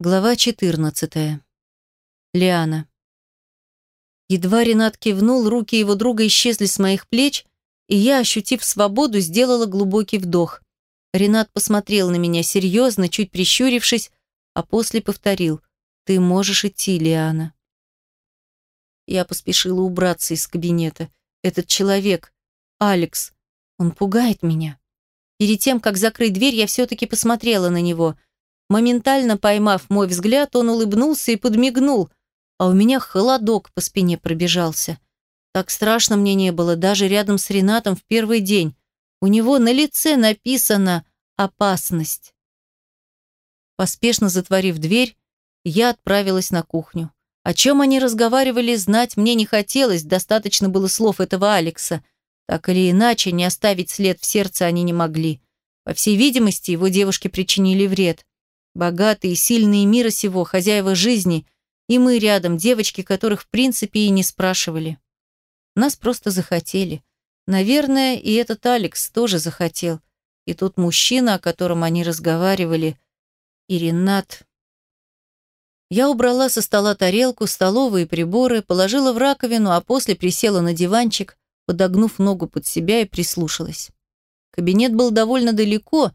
Глава 14. Лиана. Едва Ренат кивнул, руки его друга исчезли с моих плеч, и я, ощутив свободу, сделала глубокий вдох. Ренат посмотрел на меня серьезно, чуть прищурившись, а после повторил «Ты можешь идти, Лиана». Я поспешила убраться из кабинета. Этот человек, Алекс, он пугает меня. Перед тем, как закрыть дверь, я все-таки посмотрела на него – Моментально поймав мой взгляд, он улыбнулся и подмигнул, а у меня холодок по спине пробежался. Так страшно мне не было, даже рядом с Ренатом в первый день. У него на лице написано «опасность». Поспешно затворив дверь, я отправилась на кухню. О чем они разговаривали, знать мне не хотелось, достаточно было слов этого Алекса. Так или иначе, не оставить след в сердце они не могли. По всей видимости, его девушке причинили вред. Богатые, сильные мира сего, хозяева жизни, и мы рядом, девочки, которых в принципе и не спрашивали. Нас просто захотели. Наверное, и этот Алекс тоже захотел. И тут мужчина, о котором они разговаривали, и Ренат. Я убрала со стола тарелку, столовые приборы, положила в раковину, а после присела на диванчик, подогнув ногу под себя и прислушалась. Кабинет был довольно далеко,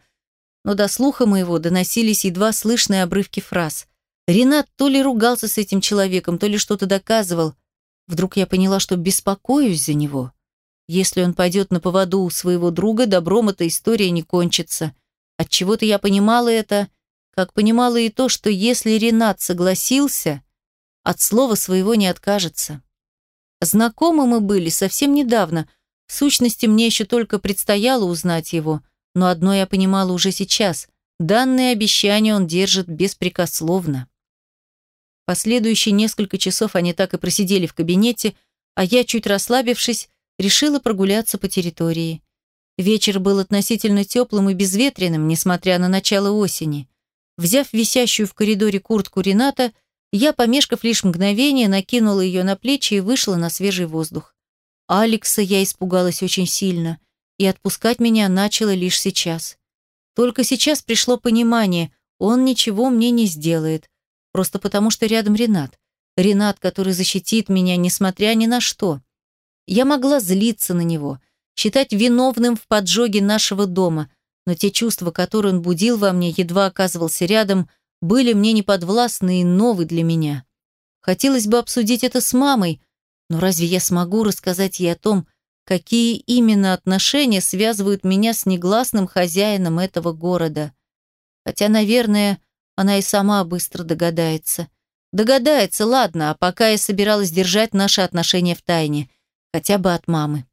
но до слуха моего доносились едва слышные обрывки фраз. Ренат то ли ругался с этим человеком, то ли что-то доказывал. Вдруг я поняла, что беспокоюсь за него. Если он пойдет на поводу у своего друга, добром эта история не кончится. Отчего-то я понимала это, как понимала и то, что если Ренат согласился, от слова своего не откажется. Знакомы мы были совсем недавно. В сущности, мне еще только предстояло узнать его – но одно я понимала уже сейчас. Данные обещания он держит беспрекословно. Последующие несколько часов они так и просидели в кабинете, а я, чуть расслабившись, решила прогуляться по территории. Вечер был относительно теплым и безветренным, несмотря на начало осени. Взяв висящую в коридоре куртку Рената, я, помешкав лишь мгновение, накинула ее на плечи и вышла на свежий воздух. Алекса я испугалась очень сильно и отпускать меня начало лишь сейчас. Только сейчас пришло понимание, он ничего мне не сделает, просто потому что рядом Ренат. Ренат, который защитит меня, несмотря ни на что. Я могла злиться на него, считать виновным в поджоге нашего дома, но те чувства, которые он будил во мне, едва оказывался рядом, были мне неподвластны и новы для меня. Хотелось бы обсудить это с мамой, но разве я смогу рассказать ей о том, какие именно отношения связывают меня с негласным хозяином этого города. Хотя, наверное, она и сама быстро догадается. Догадается, ладно, а пока я собиралась держать наши отношения в тайне, хотя бы от мамы.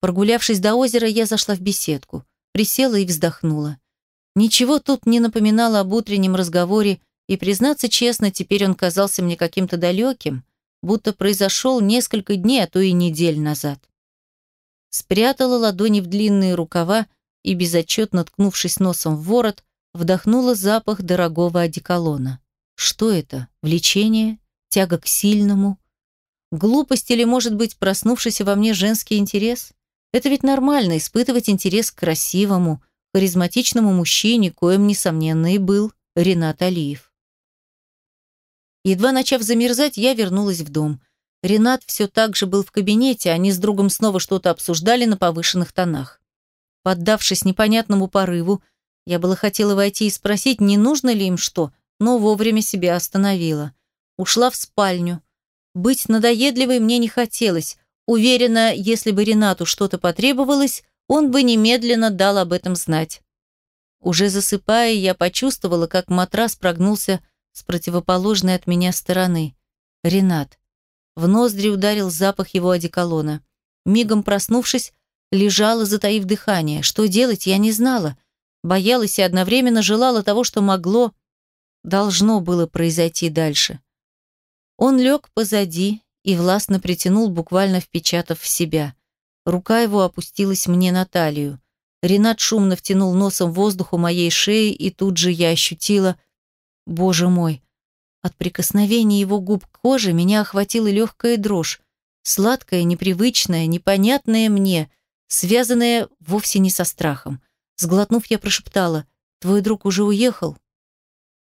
Прогулявшись до озера, я зашла в беседку, присела и вздохнула. Ничего тут не напоминало об утреннем разговоре, и, признаться честно, теперь он казался мне каким-то далеким, будто произошел несколько дней, а то и недель назад спрятала ладони в длинные рукава и, безотчетно ткнувшись носом в ворот, вдохнула запах дорогого одеколона. Что это? Влечение? Тяга к сильному? Глупость или, может быть, проснувшийся во мне женский интерес? Это ведь нормально, испытывать интерес к красивому, харизматичному мужчине, коим, несомненно, и был Ренат Алиев. Едва начав замерзать, я вернулась в дом – Ренат все так же был в кабинете, они с другом снова что-то обсуждали на повышенных тонах. Поддавшись непонятному порыву, я было хотела войти и спросить, не нужно ли им что, но вовремя себя остановила. Ушла в спальню. Быть надоедливой мне не хотелось. Уверена, если бы Ренату что-то потребовалось, он бы немедленно дал об этом знать. Уже засыпая, я почувствовала, как матрас прогнулся с противоположной от меня стороны. Ренат. В ноздри ударил запах его одеколона. Мигом проснувшись, лежала, затаив дыхание. Что делать, я не знала. Боялась и одновременно желала того, что могло, должно было произойти дальше. Он лег позади и властно притянул, буквально впечатав в себя. Рука его опустилась мне на талию. Ренат шумно втянул носом воздух у моей шеи, и тут же я ощутила... Боже мой, от прикосновения его губ к коже меня охватила легкая дрожь, сладкая, непривычная, непонятная мне, связанная вовсе не со страхом. Сглотнув, я прошептала, «Твой друг уже уехал?»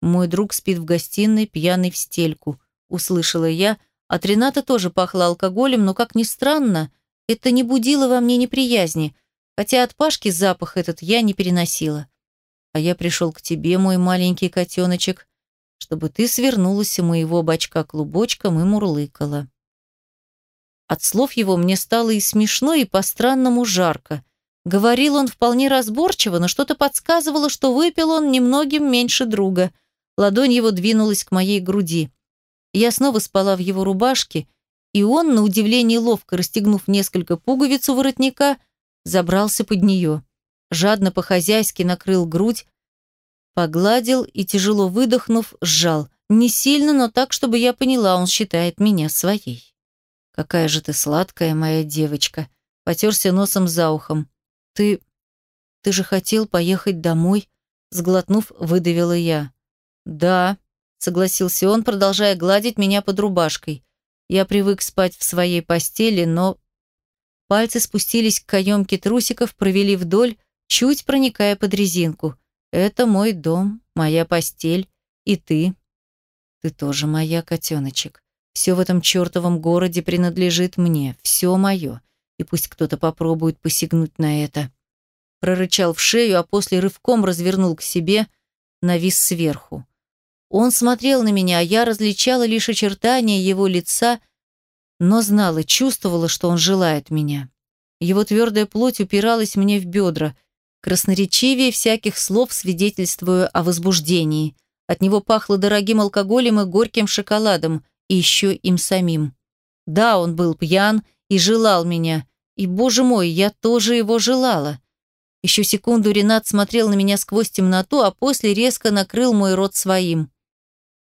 Мой друг спит в гостиной, пьяный в стельку, услышала я. От Рената тоже пахло алкоголем, но, как ни странно, это не будило во мне неприязни, хотя от Пашки запах этот я не переносила. А я пришел к тебе, мой маленький котеночек, чтобы ты свернулась у моего бачка клубочком и мурлыкала. От слов его мне стало и смешно, и по-странному жарко. Говорил он вполне разборчиво, но что-то подсказывало, что выпил он немногим меньше друга. Ладонь его двинулась к моей груди. Я снова спала в его рубашке, и он, на удивление ловко расстегнув несколько пуговиц у воротника, забрался под нее. Жадно по-хозяйски накрыл грудь, погладил и, тяжело выдохнув, сжал. Не сильно, но так, чтобы я поняла, он считает меня своей. «Какая же ты сладкая, моя девочка!» Потерся носом за ухом. «Ты... ты же хотел поехать домой?» Сглотнув, выдавила я. «Да», — согласился он, продолжая гладить меня под рубашкой. Я привык спать в своей постели, но... Пальцы спустились к каемке трусиков, провели вдоль, чуть проникая под резинку. «Это мой дом, моя постель, и ты. Ты тоже моя, котеночек. Все в этом чертовом городе принадлежит мне, все мое и пусть кто-то попробует посягнуть на это. Прорычал в шею, а после рывком развернул к себе, навис сверху. Он смотрел на меня, а я различала лишь очертания его лица, но знала, чувствовала, что он желает меня. Его твердая плоть упиралась мне в бедра, красноречивее всяких слов свидетельствуя о возбуждении. От него пахло дорогим алкоголем и горьким шоколадом, и еще им самим. Да, он был пьян и желал меня. И, боже мой, я тоже его желала. Еще секунду Ренат смотрел на меня сквозь темноту, а после резко накрыл мой рот своим.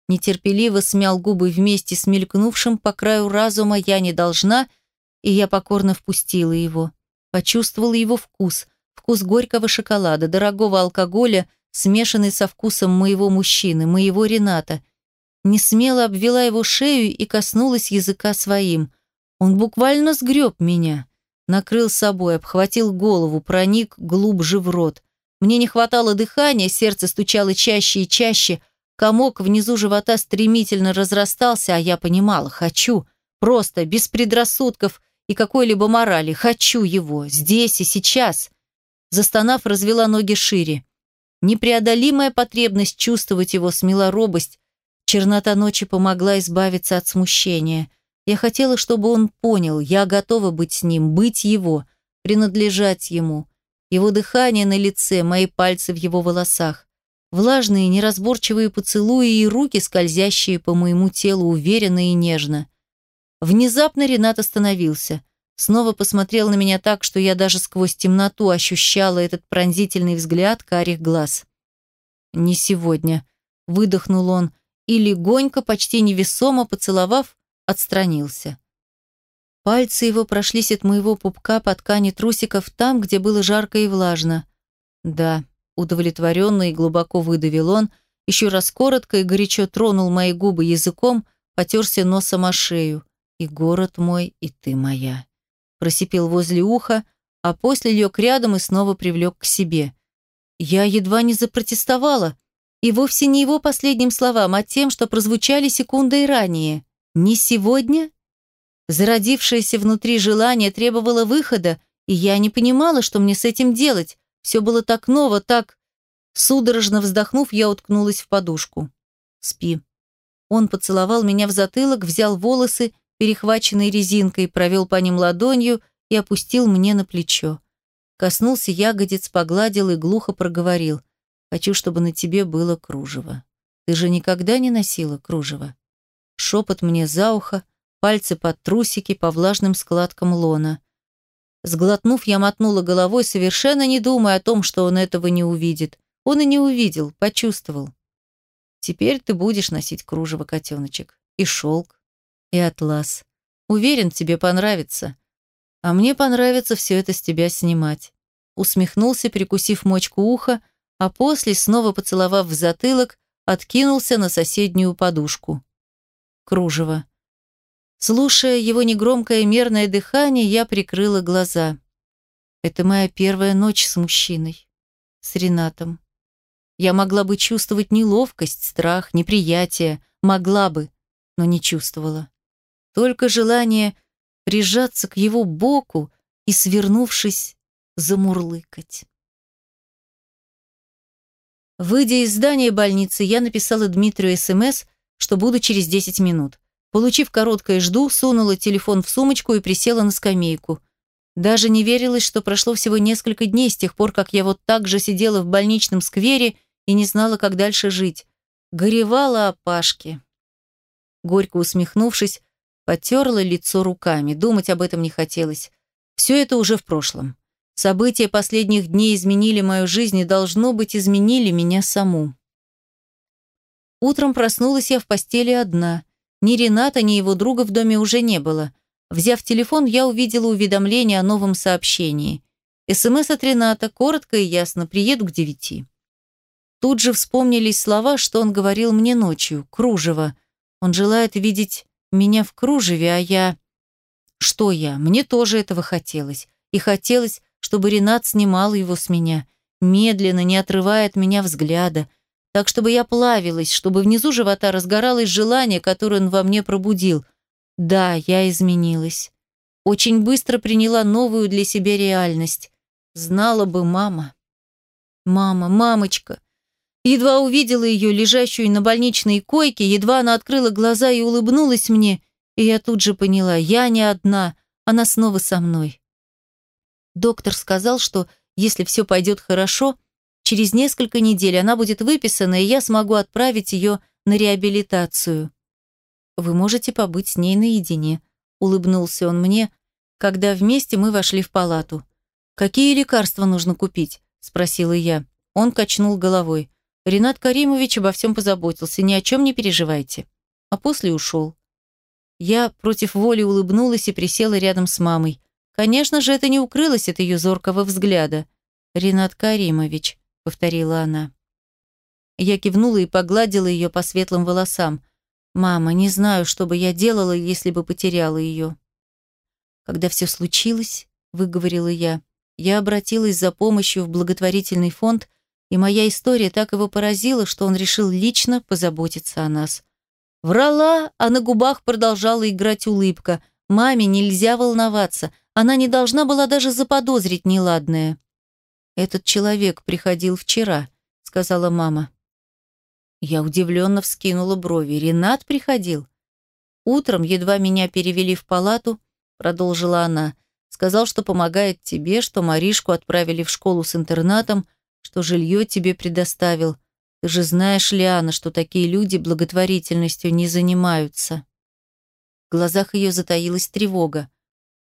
Нетерпеливо смял губы вместе с мелькнувшим по краю разума «я не должна», и я покорно впустила его. Почувствовала его вкус, вкус горького шоколада, дорогого алкоголя, смешанный со вкусом моего мужчины, моего Рената. Не смело обвела его шею и коснулась языка своим. Он буквально сгреб меня. Накрыл собой, обхватил голову, проник глубже в рот. Мне не хватало дыхания, сердце стучало чаще и чаще, комок внизу живота стремительно разрастался, а я понимала, хочу, просто, без предрассудков и какой-либо морали, хочу его, здесь и сейчас. Застонав, развела ноги шире. Непреодолимая потребность чувствовать его смела робость, чернота ночи помогла избавиться от смущения. Я хотела, чтобы он понял, я готова быть с ним, быть его, принадлежать ему. Его дыхание на лице, мои пальцы в его волосах. Влажные, неразборчивые поцелуи и руки, скользящие по моему телу уверенно и нежно. Внезапно Ренат остановился. Снова посмотрел на меня так, что я даже сквозь темноту ощущала этот пронзительный взгляд карих глаз. «Не сегодня», — выдохнул он, и легонько, почти невесомо поцеловав, отстранился. Пальцы его прошлись от моего пупка по ткани трусиков там, где было жарко и влажно. Да, удовлетворенно и глубоко выдавил он, еще раз коротко и горячо тронул мои губы языком, потерся носом о шею. «И город мой, и ты моя». Просипел возле уха, а после лег рядом и снова привлек к себе. Я едва не запротестовала, и вовсе не его последним словам, а тем, что прозвучали секундой ранее. Не сегодня? Зародившееся внутри желание требовало выхода, и я не понимала, что мне с этим делать. Все было так ново, так... Судорожно вздохнув, я уткнулась в подушку. «Спи». Он поцеловал меня в затылок, взял волосы, перехваченные резинкой, провел по ним ладонью и опустил мне на плечо. Коснулся ягодиц, погладил и глухо проговорил. «Хочу, чтобы на тебе было кружево. Ты же никогда не носила кружево?» шепот мне за ухо, пальцы под трусики по влажным складкам лона. Сглотнув, я мотнула головой, совершенно не думая о том, что он этого не увидит. Он и не увидел, почувствовал. Теперь ты будешь носить кружево, котеночек. И шелк, и атлас. Уверен, тебе понравится. А мне понравится все это с тебя снимать. Усмехнулся, прикусив мочку уха, а после, снова поцеловав в затылок, откинулся на соседнюю подушку кружево. Слушая его негромкое мерное дыхание, я прикрыла глаза. Это моя первая ночь с мужчиной, с Ренатом. Я могла бы чувствовать неловкость, страх, неприятие. Могла бы, но не чувствовала. Только желание прижаться к его боку и, свернувшись, замурлыкать. Выйдя из здания больницы, я написала Дмитрию СМС, что буду через 10 минут. Получив короткое «жду», сунула телефон в сумочку и присела на скамейку. Даже не верилось, что прошло всего несколько дней с тех пор, как я вот так же сидела в больничном сквере и не знала, как дальше жить. Горевала о Пашке. Горько усмехнувшись, потерла лицо руками. Думать об этом не хотелось. Все это уже в прошлом. События последних дней изменили мою жизнь и, должно быть, изменили меня саму. Утром проснулась я в постели одна. Ни Рената, ни его друга в доме уже не было. Взяв телефон, я увидела уведомление о новом сообщении. СМС от Рената, коротко и ясно, приеду к девяти. Тут же вспомнились слова, что он говорил мне ночью. Кружево. Он желает видеть меня в кружеве, а я... Что я? Мне тоже этого хотелось. И хотелось, чтобы Ренат снимал его с меня, медленно, не отрывая от меня взгляда, так чтобы я плавилась, чтобы внизу живота разгоралось желание, которое он во мне пробудил. Да, я изменилась. Очень быстро приняла новую для себя реальность. Знала бы мама. Мама, мамочка. Едва увидела ее, лежащую на больничной койке, едва она открыла глаза и улыбнулась мне, и я тут же поняла, я не одна, она снова со мной. Доктор сказал, что если все пойдет хорошо, через несколько недель она будет выписана, и я смогу отправить ее на реабилитацию. Вы можете побыть с ней наедине, улыбнулся он мне, когда вместе мы вошли в палату. Какие лекарства нужно купить? спросила я. Он качнул головой. Ренат Каримович обо всем позаботился, ни о чем не переживайте. А после ушел. Я против воли улыбнулась и присела рядом с мамой. Конечно же, это не укрылось от ее зоркого взгляда. «Ренат Каримович», — повторила она. Я кивнула и погладила ее по светлым волосам. «Мама, не знаю, что бы я делала, если бы потеряла ее». Когда все случилось, выговорила я, я обратилась за помощью в благотворительный фонд, и моя история так его поразила, что он решил лично позаботиться о нас. Врала, а на губах продолжала играть улыбка. Маме нельзя волноваться, она не должна была даже заподозрить неладное. «Этот человек приходил вчера», — сказала мама. Я удивленно вскинула брови. «Ренат приходил?» «Утром, едва меня перевели в палату», — продолжила она, «сказал, что помогает тебе, что Маришку отправили в школу с интернатом, что жилье тебе предоставил. Ты же знаешь, Лиана, что такие люди благотворительностью не занимаются». В глазах ее затаилась тревога.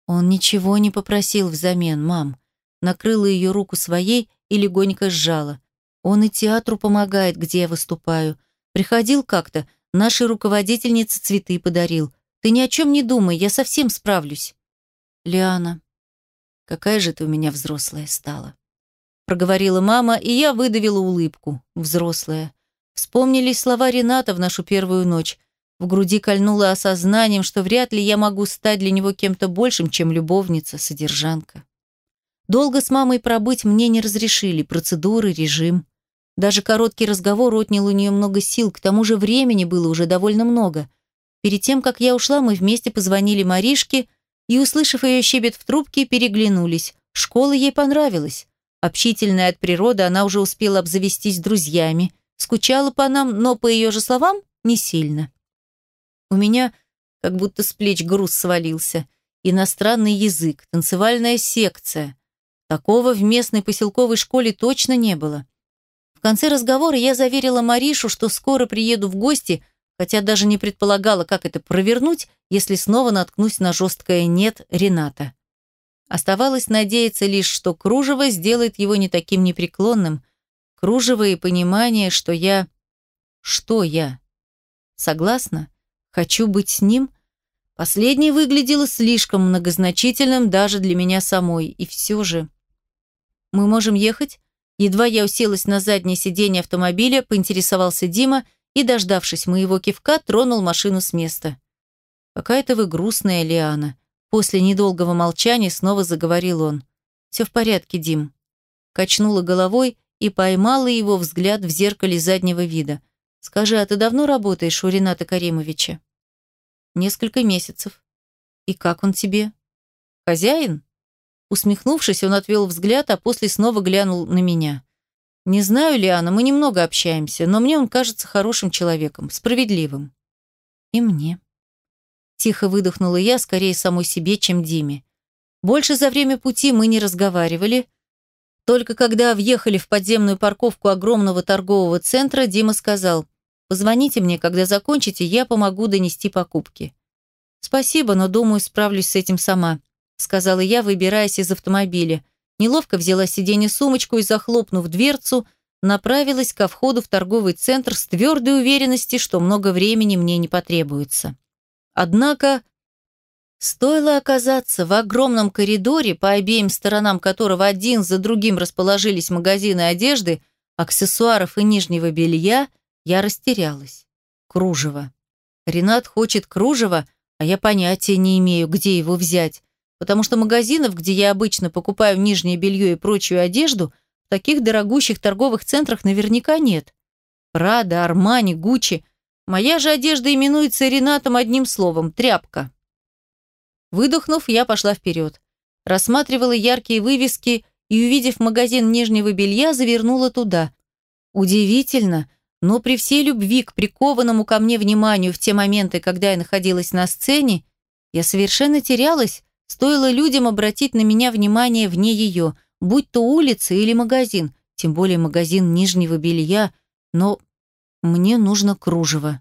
Он ничего не попросил взамен, мам. Накрыла ее руку своей и легонько сжала. Он и театру помогает, где я выступаю. Приходил как-то, нашей руководительнице цветы подарил. Ты ни о чем не думай, я совсем справлюсь. Лиана, какая же ты у меня взрослая стала. Проговорила мама, и я выдавила улыбку. Взрослая. Вспомнились слова Рената в нашу первую ночь. В груди кольнуло осознанием, что вряд ли я могу стать для него кем-то большим, чем любовница, содержанка. Долго с мамой пробыть мне не разрешили, процедуры, режим. Даже короткий разговор отнял у нее много сил, к тому же времени было уже довольно много. Перед тем, как я ушла, мы вместе позвонили Маришке и, услышав ее щебет в трубке, переглянулись. Школа ей понравилась. Общительная от природы, она уже успела обзавестись друзьями. Скучала по нам, но, по ее же словам, не сильно. У меня как будто с плеч груз свалился. Иностранный язык, танцевальная секция. Такого в местной поселковой школе точно не было. В конце разговора я заверила Маришу, что скоро приеду в гости, хотя даже не предполагала, как это провернуть, если снова наткнусь на жесткое «нет» Рената. Оставалось надеяться лишь, что кружево сделает его не таким непреклонным. Кружево и понимание, что я... Что я? Согласна? Хочу быть с ним? Последнее выглядело слишком многозначительным даже для меня самой, и все же... «Мы можем ехать?» Едва я уселась на заднее сиденье автомобиля, поинтересовался Дима и, дождавшись моего кивка, тронул машину с места. «Какая-то вы грустная, Лиана». После недолгого молчания снова заговорил он. «Все в порядке, Дим». Качнула головой и поймала его взгляд в зеркале заднего вида. «Скажи, а ты давно работаешь у Рената Каримовича?» «Несколько месяцев». «И как он тебе?» «Хозяин?» Усмехнувшись, он отвел взгляд, а после снова глянул на меня. «Не знаю, Лиана, мы немного общаемся, но мне он кажется хорошим человеком, справедливым». «И мне». Тихо выдохнула я, скорее самой себе, чем Диме. Больше за время пути мы не разговаривали. Только когда въехали в подземную парковку огромного торгового центра, Дима сказал, «Позвоните мне, когда закончите, я помогу донести покупки». «Спасибо, но, думаю, справлюсь с этим сама», сказала я, выбираясь из автомобиля. Неловко взяла сиденье сумочку и, захлопнув дверцу, направилась ко входу в торговый центр с твердой уверенностью, что много времени мне не потребуется. Однако, стоило оказаться в огромном коридоре, по обеим сторонам которого один за другим расположились магазины одежды, аксессуаров и нижнего белья, я растерялась. Кружево. Ренат хочет кружево, а я понятия не имею, где его взять потому что магазинов, где я обычно покупаю нижнее белье и прочую одежду, в таких дорогущих торговых центрах наверняка нет. Прада, Армани, Гуччи. Моя же одежда именуется Ренатом одним словом – тряпка. Выдохнув, я пошла вперед. Рассматривала яркие вывески и, увидев магазин нижнего белья, завернула туда. Удивительно, но при всей любви к прикованному ко мне вниманию в те моменты, когда я находилась на сцене, я совершенно терялась Стоило людям обратить на меня внимание вне ее, будь то улица или магазин, тем более магазин нижнего белья, но мне нужно кружево.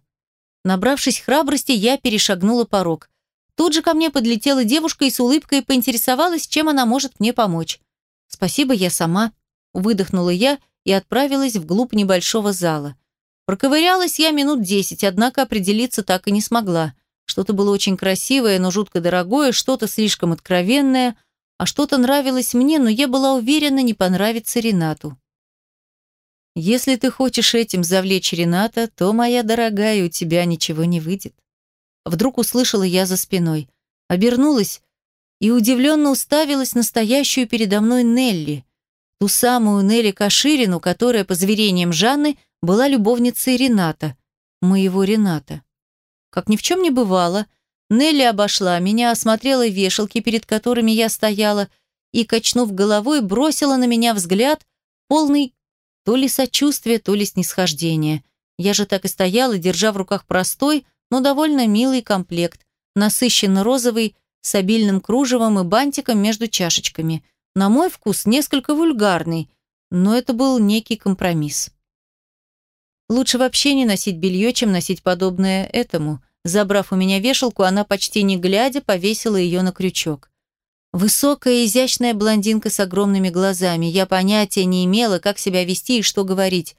Набравшись храбрости, я перешагнула порог. Тут же ко мне подлетела девушка и с улыбкой поинтересовалась, чем она может мне помочь. «Спасибо, я сама», – выдохнула я и отправилась вглубь небольшого зала. Проковырялась я минут десять, однако определиться так и не смогла. Что-то было очень красивое, но жутко дорогое, что-то слишком откровенное, а что-то нравилось мне, но я была уверена, не понравится Ренату. Если ты хочешь этим завлечь Рената, то, моя дорогая, у тебя ничего не выйдет. Вдруг услышала я за спиной. Обернулась и удивленно уставилась на стоящую передо мной Нелли, ту самую Нелли Каширину, которая, по заверениям Жанны, была любовницей Рената, моего Рената. Как ни в чем не бывало, Нелли обошла меня, осмотрела вешалки, перед которыми я стояла, и, качнув головой, бросила на меня взгляд, полный то ли сочувствия, то ли снисхождения. Я же так и стояла, держа в руках простой, но довольно милый комплект, насыщенно розовый, с обильным кружевом и бантиком между чашечками. На мой вкус несколько вульгарный, но это был некий компромисс. Лучше вообще не носить белье, чем носить подобное этому. Забрав у меня вешалку, она почти не глядя повесила ее на крючок. Высокая, изящная блондинка с огромными глазами. Я понятия не имела, как себя вести и что говорить.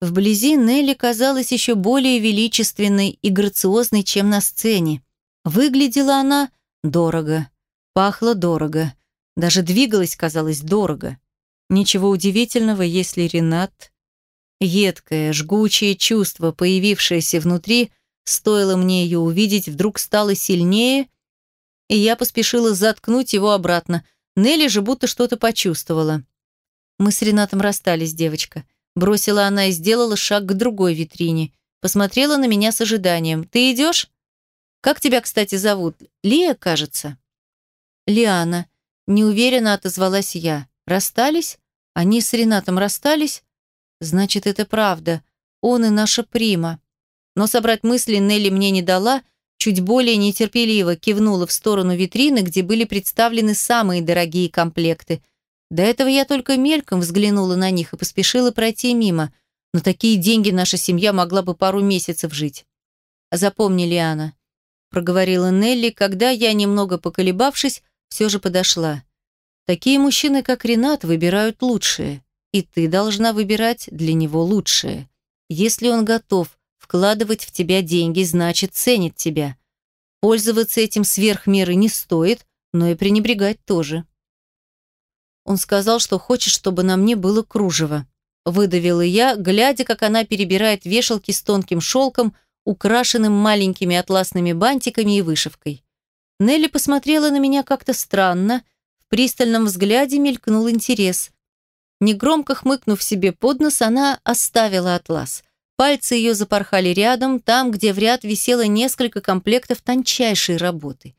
Вблизи Нелли казалась еще более величественной и грациозной, чем на сцене. Выглядела она дорого, пахла дорого, даже двигалась, казалось, дорого. Ничего удивительного, если Ренат Едкое, жгучее чувство, появившееся внутри, стоило мне ее увидеть, вдруг стало сильнее, и я поспешила заткнуть его обратно. Нелли же будто что-то почувствовала. Мы с Ренатом расстались, девочка. Бросила она и сделала шаг к другой витрине. Посмотрела на меня с ожиданием. «Ты идешь?» «Как тебя, кстати, зовут? Лия, кажется?» «Лиана», – неуверенно отозвалась я. «Расстались? Они с Ренатом расстались?» Значит, это правда. Он и наша прима. Но собрать мысли Нелли мне не дала, чуть более нетерпеливо кивнула в сторону витрины, где были представлены самые дорогие комплекты. До этого я только мельком взглянула на них и поспешила пройти мимо. Но такие деньги наша семья могла бы пару месяцев жить. Запомни, Лиана, проговорила Нелли, когда я, немного поколебавшись, все же подошла. Такие мужчины, как Ренат, выбирают лучшие и ты должна выбирать для него лучшее. Если он готов вкладывать в тебя деньги, значит, ценит тебя. Пользоваться этим сверх меры не стоит, но и пренебрегать тоже. Он сказал, что хочет, чтобы на мне было кружево. Выдавила я, глядя, как она перебирает вешалки с тонким шелком, украшенным маленькими атласными бантиками и вышивкой. Нелли посмотрела на меня как-то странно, в пристальном взгляде мелькнул интерес. Негромко хмыкнув себе под нос, она оставила атлас. Пальцы ее запорхали рядом, там, где в ряд висело несколько комплектов тончайшей работы.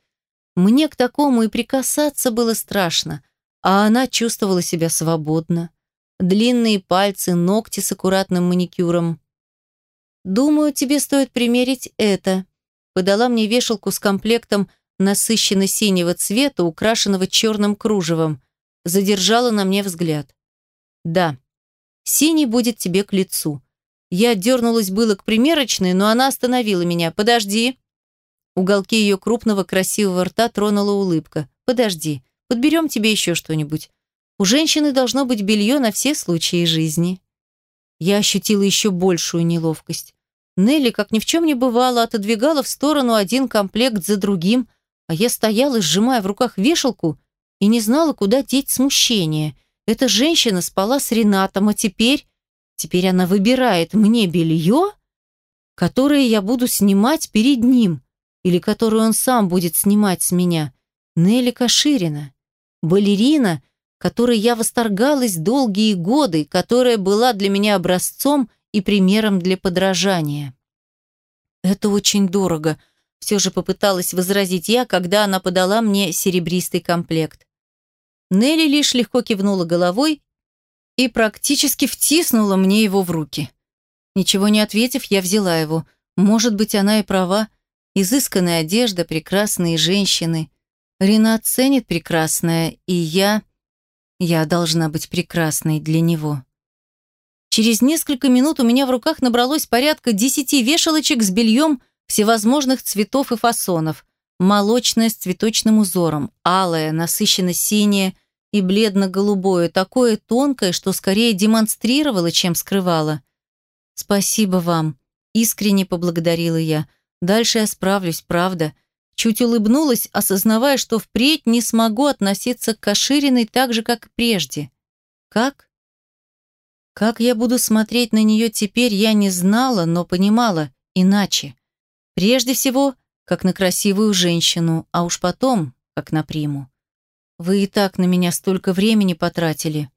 Мне к такому и прикасаться было страшно, а она чувствовала себя свободно. Длинные пальцы, ногти с аккуратным маникюром. «Думаю, тебе стоит примерить это», подала мне вешалку с комплектом насыщенно-синего цвета, украшенного черным кружевом. Задержала на мне взгляд. «Да, синий будет тебе к лицу». Я дернулась было к примерочной, но она остановила меня. «Подожди». Уголки ее крупного красивого рта тронула улыбка. «Подожди, подберем тебе еще что-нибудь. У женщины должно быть белье на все случаи жизни». Я ощутила еще большую неловкость. Нелли, как ни в чем не бывало, отодвигала в сторону один комплект за другим, а я стояла, сжимая в руках вешалку, и не знала, куда деть смущение. Эта женщина спала с Ренатом, а теперь... Теперь она выбирает мне белье, которое я буду снимать перед ним, или которое он сам будет снимать с меня. Нелли Каширина, балерина, которой я восторгалась долгие годы, которая была для меня образцом и примером для подражания. «Это очень дорого», – все же попыталась возразить я, когда она подала мне серебристый комплект. Нелли лишь легко кивнула головой и практически втиснула мне его в руки. Ничего не ответив, я взяла его. Может быть, она и права. Изысканная одежда, прекрасные женщины. Рина ценит прекрасное, и я... Я должна быть прекрасной для него. Через несколько минут у меня в руках набралось порядка десяти вешалочек с бельем всевозможных цветов и фасонов. Молочное с цветочным узором, алое, насыщенно-синее и бледно-голубое, такое тонкое, что скорее демонстрировало, чем скрывало. «Спасибо вам», — искренне поблагодарила я. «Дальше я справлюсь, правда». Чуть улыбнулась, осознавая, что впредь не смогу относиться к Кашириной так же, как прежде. «Как?» Как я буду смотреть на нее теперь, я не знала, но понимала иначе. Прежде всего, как на красивую женщину, а уж потом, как на приму. Вы и так на меня столько времени потратили.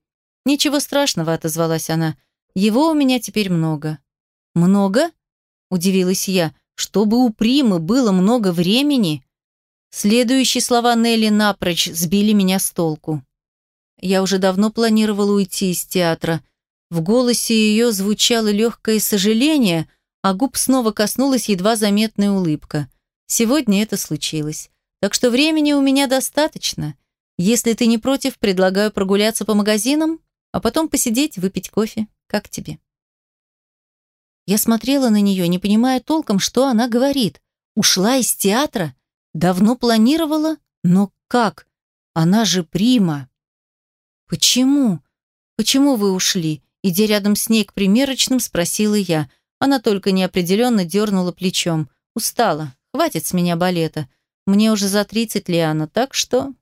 Ничего страшного, отозвалась она. Его у меня теперь много. Много? Удивилась я. Чтобы у примы было много времени? Следующие слова Нелли напрочь сбили меня с толку. Я уже давно планировала уйти из театра, в голосе ее звучало легкое сожаление, а губ снова коснулась едва заметная улыбка. Сегодня это случилось. Так что времени у меня достаточно. Если ты не против, предлагаю прогуляться по магазинам, а потом посидеть, выпить кофе. Как тебе? Я смотрела на нее, не понимая толком, что она говорит. Ушла из театра? Давно планировала? Но как? Она же прима. Почему? Почему вы ушли? Идя рядом с ней к примерочным, спросила я. Она только неопределенно дернула плечом. Устала. Хватит с меня балета. Мне уже за тридцать, Лиана, так что...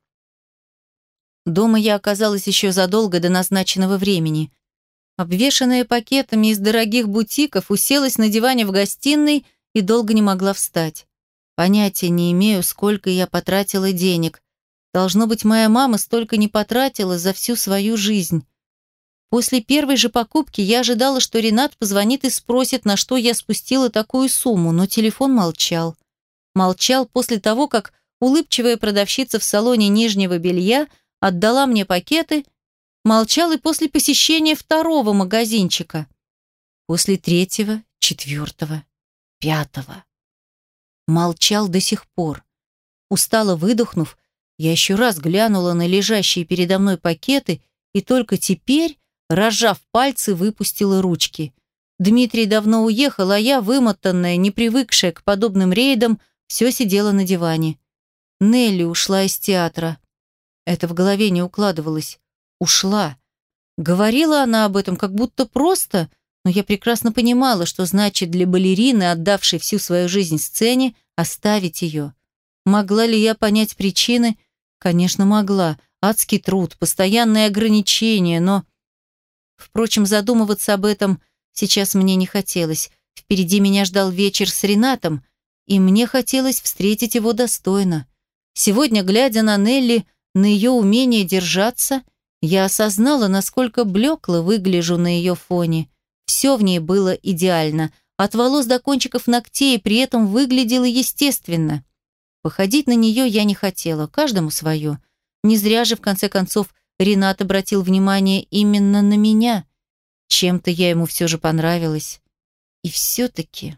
Дома я оказалась еще задолго до назначенного времени. Обвешанная пакетами из дорогих бутиков, уселась на диване в гостиной и долго не могла встать. Понятия не имею, сколько я потратила денег. Должно быть, моя мама столько не потратила за всю свою жизнь. После первой же покупки я ожидала, что Ренат позвонит и спросит, на что я спустила такую сумму, но телефон молчал. Молчал после того, как улыбчивая продавщица в салоне нижнего белья отдала мне пакеты, молчал и после посещения второго магазинчика. После третьего, четвертого, пятого. Молчал до сих пор. Устало выдохнув, я еще раз глянула на лежащие передо мной пакеты и только теперь разжав пальцы, выпустила ручки. Дмитрий давно уехал, а я, вымотанная, не привыкшая к подобным рейдам, все сидела на диване. Нелли ушла из театра. Это в голове не укладывалось. Ушла. Говорила она об этом как будто просто, но я прекрасно понимала, что значит для балерины, отдавшей всю свою жизнь сцене, оставить ее. Могла ли я понять причины? Конечно, могла. Адский труд, постоянные ограничения, но... Впрочем, задумываться об этом сейчас мне не хотелось. Впереди меня ждал вечер с Ренатом, и мне хотелось встретить его достойно. Сегодня, глядя на Нелли, на ее умение держаться, Я осознала, насколько блекло выгляжу на ее фоне. Все в ней было идеально, от волос до кончиков ногтей, при этом выглядело естественно. Походить на нее я не хотела, каждому свое. Не зря же, в конце концов, Ренат обратил внимание именно на меня. Чем-то я ему все же понравилась. И все-таки...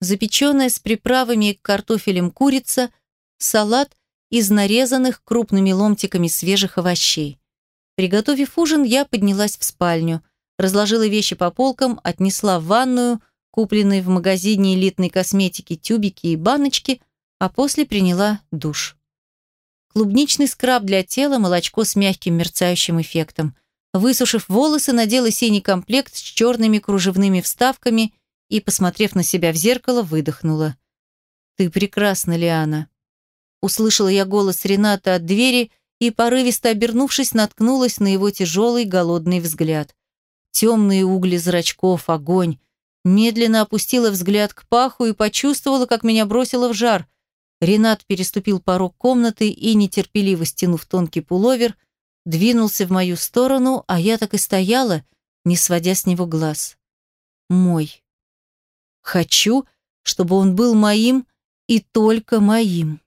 Запеченная с приправами и картофелем курица, салат из нарезанных крупными ломтиками свежих овощей. Приготовив ужин, я поднялась в спальню, разложила вещи по полкам, отнесла в ванную, купленные в магазине элитной косметики тюбики и баночки, а после приняла душ. Клубничный скраб для тела, молочко с мягким мерцающим эффектом. Высушив волосы, надела синий комплект с черными кружевными вставками и, посмотрев на себя в зеркало, выдохнула. «Ты прекрасна, Лиана». Услышала я голос Рената от двери и, порывисто обернувшись, наткнулась на его тяжелый голодный взгляд. Темные угли зрачков, огонь. Медленно опустила взгляд к паху и почувствовала, как меня бросило в жар. Ренат переступил порог комнаты и, нетерпеливо стянув тонкий пуловер, двинулся в мою сторону, а я так и стояла, не сводя с него глаз. Мой. Хочу, чтобы он был моим и только моим.